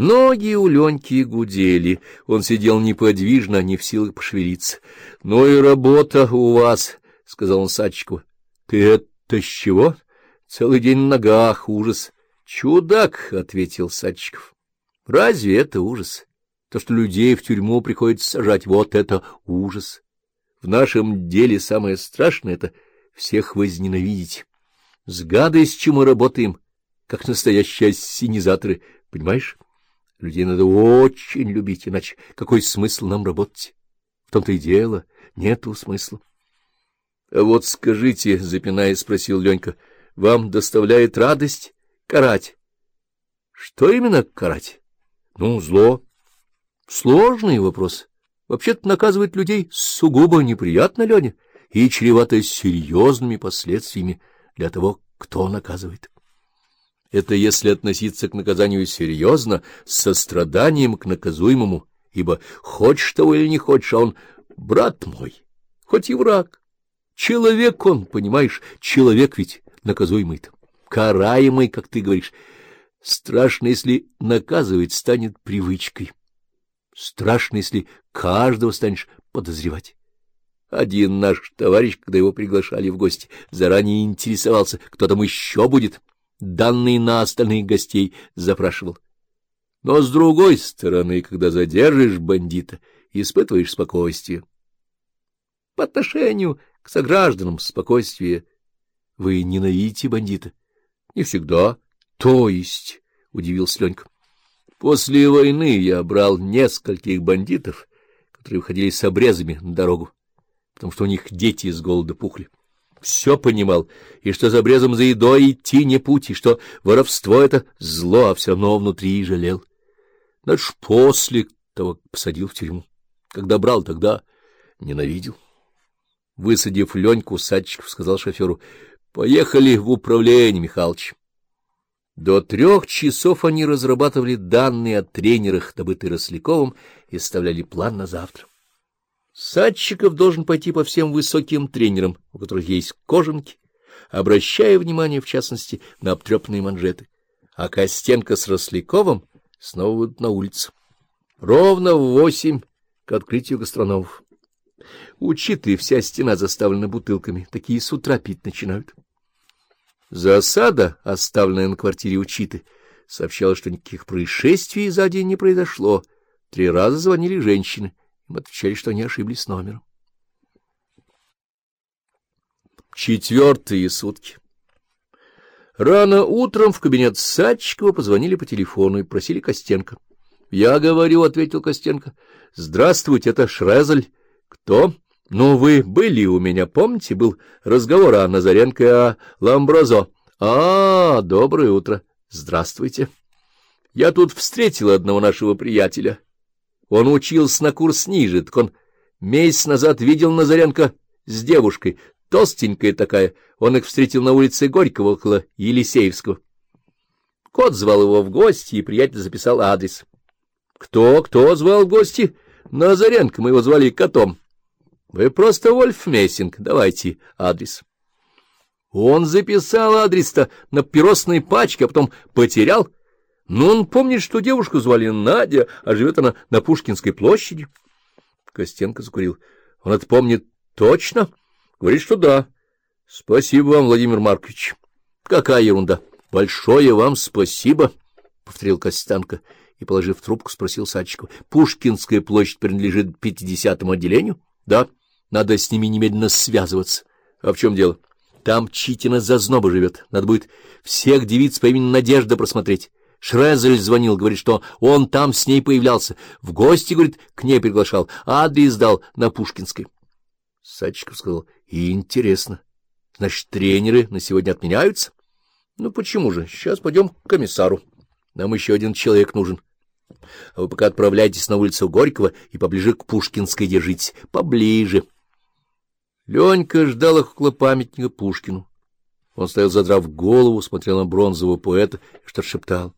Ноги у Леньки гудели, он сидел неподвижно, не в силах пошевелиться. — Ну и работа у вас, — сказал он Садчикову. — Ты это с чего? Целый день на ногах, ужас. — Чудак, — ответил Садчиков. — Разве это ужас? То, что людей в тюрьму приходится сажать, вот это ужас. В нашем деле самое страшное — это всех возненавидеть. С гадостью мы работаем, как настоящие ассенизаторы, понимаешь? Людей надо очень любить, иначе какой смысл нам работать? В том-то и дело, нету смысла. — А вот скажите, — запинаясь, спросил Ленька, — вам доставляет радость карать? — Что именно карать? — Ну, зло. — Сложный вопрос. Вообще-то наказывать людей сугубо неприятно, Леня, и чревато серьезными последствиями для того, кто наказывает. Это если относиться к наказанию серьезно, с состраданием к наказуемому, ибо хочешь того или не хочешь, а он брат мой, хоть и враг. Человек он, понимаешь, человек ведь наказуемый-то, караемый, как ты говоришь. Страшно, если наказывать станет привычкой. Страшно, если каждого станешь подозревать. Один наш товарищ, когда его приглашали в гости, заранее интересовался, кто там еще будет данные на остальных гостей запрашивал. Но с другой стороны, когда задержишь бандита, испытываешь спокойствие. По отношению к согражданам спокойствие. Вы ненавидите бандита? Не всегда. То есть, — удивился Ленька. После войны я брал нескольких бандитов, которые выходили с обрезами на дорогу, потому что у них дети с голода пухли все понимал, и что за брезом за едой идти не путь, и что воровство — это зло, а все равно внутри жалел. Но ж после того посадил в тюрьму. Когда брал, тогда ненавидел. Высадив Леньку, Садчиков сказал шоферу, — Поехали в управление, Михалыч. До трех часов они разрабатывали данные о тренерах, добытые Росляковым, и составляли план на завтра. Садчиков должен пойти по всем высоким тренерам, у которых есть кожанки, обращая внимание, в частности, на обтрепанные манжеты. А Костенко с Росляковым снова выйдут на улицу. Ровно в восемь к открытию гастрономов. Учиты, вся стена заставлена бутылками, такие с утра пить начинают. Засада, оставленная на квартире Учиты, сообщала, что никаких происшествий за день не произошло. Три раза звонили женщины. Им отвечали, что они ошиблись с номером. Четвертые сутки. Рано утром в кабинет Садчикова позвонили по телефону и просили Костенко. — Я говорю, — ответил Костенко. — Здравствуйте, это Шрезель. — Кто? — Ну, вы были у меня, помните, был разговор о Назаренко и о Ламбразо. — А, доброе утро. Здравствуйте. Я тут встретил одного нашего приятеля. — он учился на курс ниже, так он месяц назад видел Назаренко с девушкой, толстенькая такая. Он их встретил на улице Горького около Елисеевского. Кот звал его в гости, и приятель записал адрес. Кто, кто звал в гости? Назаренко, мы его звали котом. Вы просто Вольф Мессинг, давайте адрес. Он записал адрес-то на папиросной пачке, а потом потерял — но он помнит, что девушку звали Надя, а живет она на Пушкинской площади. Костенко закурил. Он это помнит точно? Говорит, что да. Спасибо вам, Владимир Маркович. Какая ерунда. Большое вам спасибо, — повторил Костенко и, положив трубку, спросил Садчикова. Пушкинская площадь принадлежит пятидесятому отделению? Да. Надо с ними немедленно связываться. А в чем дело? Там Читина зазноба живет. Надо будет всех девиц по имени Надежда просмотреть. Шрезель звонил, говорит, что он там с ней появлялся. В гости, говорит, к ней приглашал, адрес дал на Пушкинской. Садчиков сказал, интересно. Значит, тренеры на сегодня отменяются? Ну, почему же? Сейчас пойдем к комиссару. Нам еще один человек нужен. А вы пока отправляйтесь на улицу Горького и поближе к Пушкинской держитесь. Поближе. Ленька ждал их около памятника Пушкину. Он стоял, задрав голову, смотрел на бронзового поэта и что-то шептал.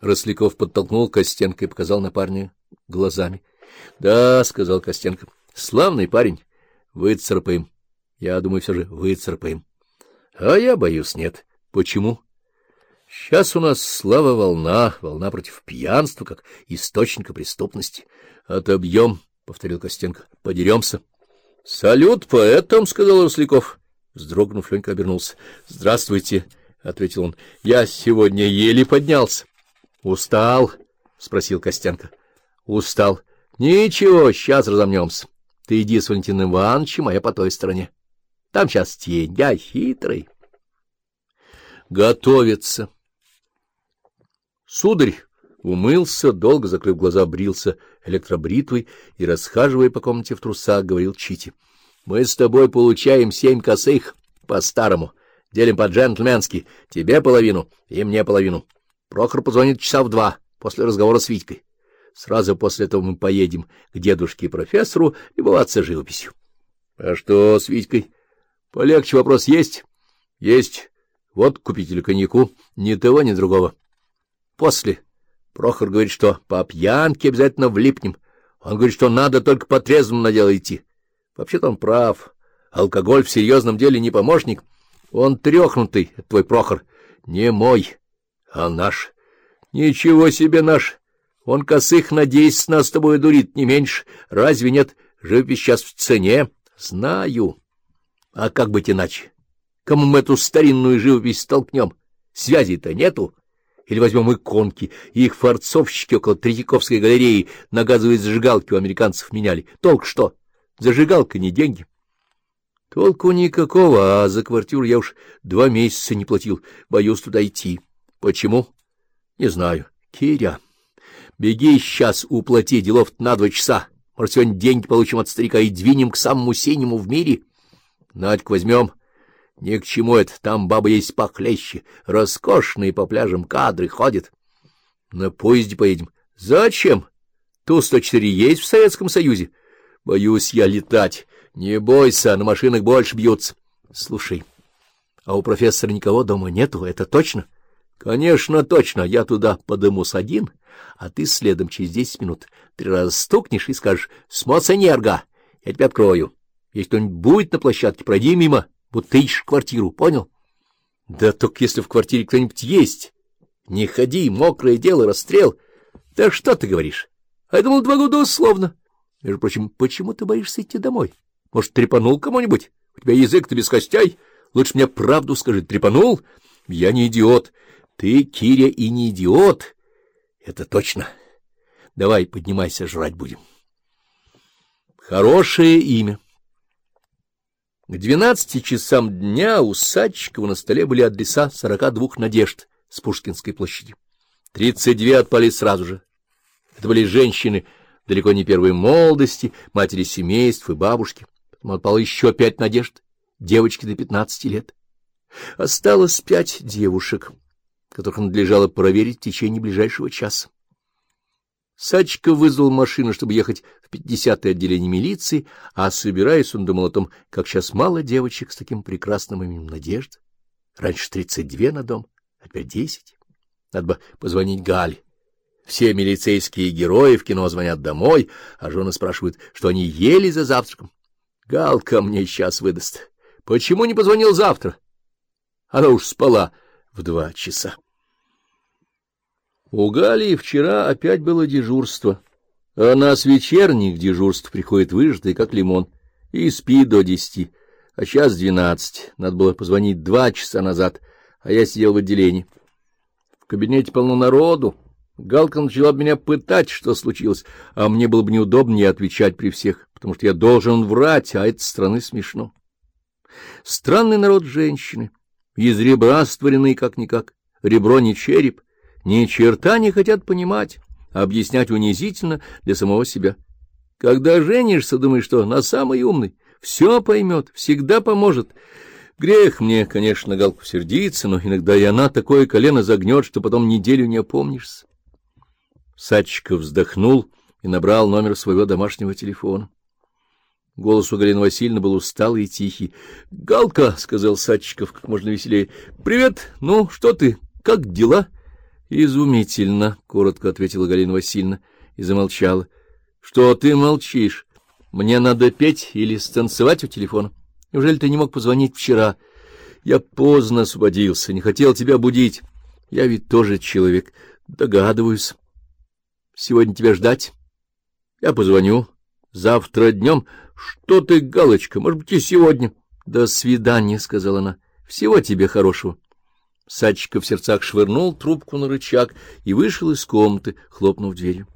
Росляков подтолкнул Костенко и показал на парня глазами. — Да, — сказал Костенко, — славный парень. Выцарпаем. Я думаю, все же выцарпаем. — А я боюсь, нет. — Почему? Сейчас у нас слава волна, волна против пьянства, как источника преступности. Отобьем, — повторил Костенко, — подеремся. — Салют поэтам, — сказал Росляков. Вздрогнув, Ленька обернулся. — Здравствуйте, — ответил он. — Я сегодня еле поднялся. — Устал? — спросил Костенко. — Устал. — Ничего, сейчас разомнемся. Ты иди с Валентином Ивановичем, а я по той стороне. Там сейчас тень, я хитрый. Готовится. Сударь умылся, долго закрыв глаза, брился электробритвой и, расхаживая по комнате в трусах, говорил Чити. — Мы с тобой получаем семь косых по-старому. Делим по-джентльменски. Тебе половину и мне половину. Прохор позвонит часа в два после разговора с Витькой. Сразу после этого мы поедем к дедушке и профессору любоваться живописью. — А что с Витькой? — Полегче вопрос есть? — Есть. Вот купителю коньяку. Ни того, ни другого. После. Прохор говорит, что по пьянке обязательно влипнем. Он говорит, что надо только по трезвому на дело идти. Вообще-то он прав. Алкоголь в серьезном деле не помощник. Он трехнутый, твой Прохор. Не мой, а наш. Ничего себе наш. Он косых на десять нас с тобой дурит, не меньше. Разве нет? Живопись сейчас в цене. Знаю. А как быть иначе? Кому мы эту старинную живопись столкнем? Связи-то нету. Или возьмем иконки, и их форцовщики около Третьяковской галереи на газовые зажигалки у американцев меняли. Толк что? Зажигалка не деньги. Толку никакого, а за квартиру я уж два месяца не платил. Боюсь туда идти. Почему? Не знаю. Киря... Беги сейчас, уплати делов на два часа. Может, сегодня деньги получим от старика и двинем к самому синему в мире? Надьку возьмем. Ни к чему это, там баба есть похлеще. Роскошные по пляжам кадры ходят. На поезде поедем. Зачем? Ту-104 есть в Советском Союзе. Боюсь я летать. Не бойся, на машинах больше бьются. Слушай, а у профессора никого дома нету, это точно? Конечно, точно. Я туда подымусь один а ты следом через десять минут три раза стукнешь и скажешь «Смоцэнерго, я тебя открою». Если кто-нибудь будет на площадке, пройди мимо, будто ты ищешь квартиру, понял? Да только если в квартире кто-нибудь есть. Не ходи, мокрое дело, расстрел. Да что ты говоришь? А я думал, два года условно. Между прочим, почему ты боишься идти домой? Может, трепанул кому-нибудь? У тебя язык-то без костей. Лучше мне правду скажи. Трепанул? Я не идиот. Ты, Киря, и не идиот. Это точно. Давай, поднимайся, жрать будем. Хорошее имя. К двенадцати часам дня у Садчикова на столе были адреса сорока двух надежд с Пушкинской площади. Тридцать две отпали сразу же. Это были женщины далеко не первой молодости, матери семейств и бабушки. Потом отпало еще пять надежд, девочки до пятнадцати лет. Осталось пять девушек которых надлежало проверить в течение ближайшего часа. Сачка вызвал машину, чтобы ехать в пятидесятое отделение милиции, а, собираясь, он думал о том, как сейчас мало девочек с таким прекрасным именем Надежда. Раньше тридцать две на дом, а теперь десять. Надо бы позвонить Гале. Все милицейские герои в кино звонят домой, а жены спрашивают, что они ели за завтраком. Галка мне сейчас выдаст. Почему не позвонил завтра? Она уж спала в два часа. У Галии вчера опять было дежурство. Она с вечерних дежурств приходит выжатая, как лимон, и спит до десяти, а сейчас двенадцать. Надо было позвонить два часа назад, а я сидел в отделении. В кабинете полно народу. Галка начала меня пытать, что случилось, а мне было бы неудобнее отвечать при всех, потому что я должен врать, а это страны смешно. Странный народ женщины, из ребра створенный как-никак, ребро не череп, ни черта не хотят понимать, объяснять унизительно для самого себя. Когда женишься, думаешь, что на самый умный, все поймет, всегда поможет. Грех мне, конечно, Галку сердиться, но иногда и она такое колено загнет, что потом неделю не опомнишься. Садчиков вздохнул и набрал номер своего домашнего телефона. Голос у Галины Васильевны был усталый и тихий. — Галка, — сказал Садчиков как можно веселее, — привет, ну, что ты, как дела? —— Изумительно, — коротко ответила Галина Васильевна и замолчала. — Что ты молчишь? Мне надо петь или станцевать у телефона? Неужели ты не мог позвонить вчера? Я поздно освободился, не хотел тебя будить. Я ведь тоже человек, догадываюсь. Сегодня тебя ждать? Я позвоню. Завтра днем. Что ты, Галочка, может быть, и сегодня. До свидания, — сказала она. Всего тебе хорошего. Садчиков в сердцах швырнул трубку на рычаг и вышел из комнаты, хлопнув дверью.